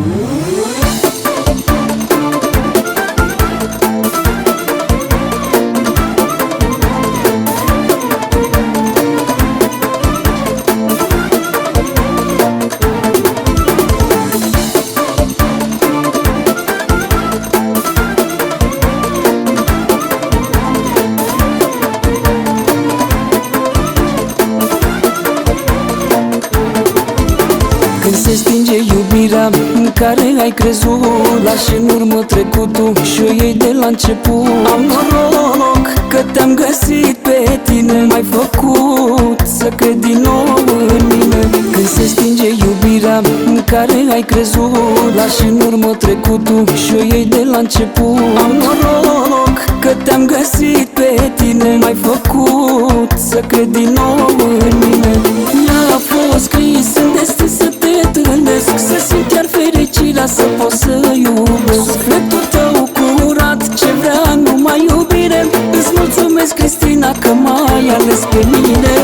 Ooh. Când se stinge iubirea în care ai crezut Lași în urmă trecutul și o iei de la început. Am noroc că te-am găsit pe tine M-ai făcut să cred din nou în mine. Când se stinge iubirea în care ai crezut Lași în urmă trecutul și o iei de la început. Am noroc că te-am găsit pe tine M-ai făcut să cred din nou să pot să iubesc. Sufletul tău curat ce vrea numai iubire. Îți mulțumesc Cristina că m-ai ales pe mine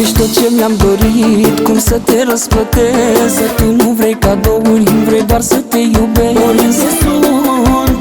Ești tot ce mi-am dorit Cum să te răsplătesc. Să tu nu vrei cadouri Vrei doar să te iubesc. Oriunde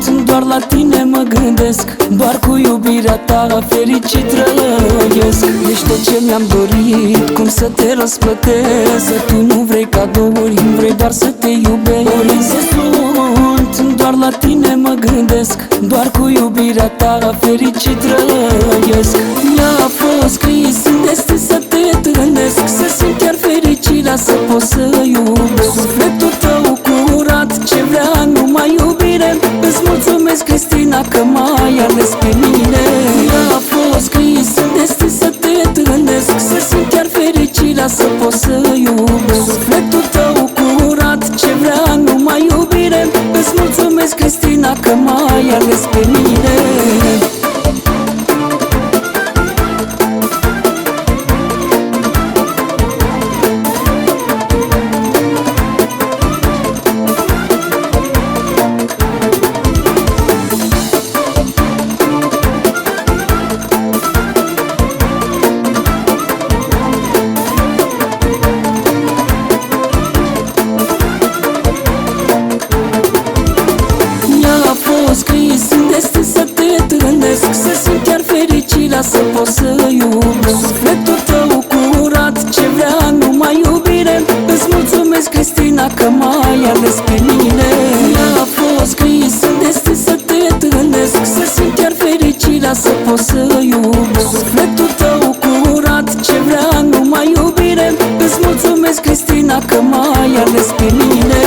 sunt Doar la tine mă gândesc. Doar cu iubirea ta Fericit trăiesc Ești tot ce mi-am dorit Cum să te răsplătesc. Să tu nu vrei cadouri Vrei doar să te iubesc. Oriunde sunt Doar la tine mă gândesc. Doar cu iubirea ta Fericit trăiesc Mi-a fost scris în destin să te întâlnesc Să simt chiar fericirea să pot să iubesc. Sufletul tău curat ce vrea numai iubire. Îți mulțumesc Cristina că m-ai ales pe mine. Mi-a fost scris în destin să te întâlnesc Să simt chiar fericirea să pot să Cristina că m-ai ales pe mine fericirea să pot să iubesc. Sufletul tău curat ce vrea numai iubire. Îți mulțumesc Cristina că m-ai ales pe mine. Mi-a fost scris în destin să te întâlnesc. Să simt chiar fericirea să pot să iubesc. Sufletul tău curat ce vrea numai iubire. Îți mulțumesc Cristina că m-ai ales pe mine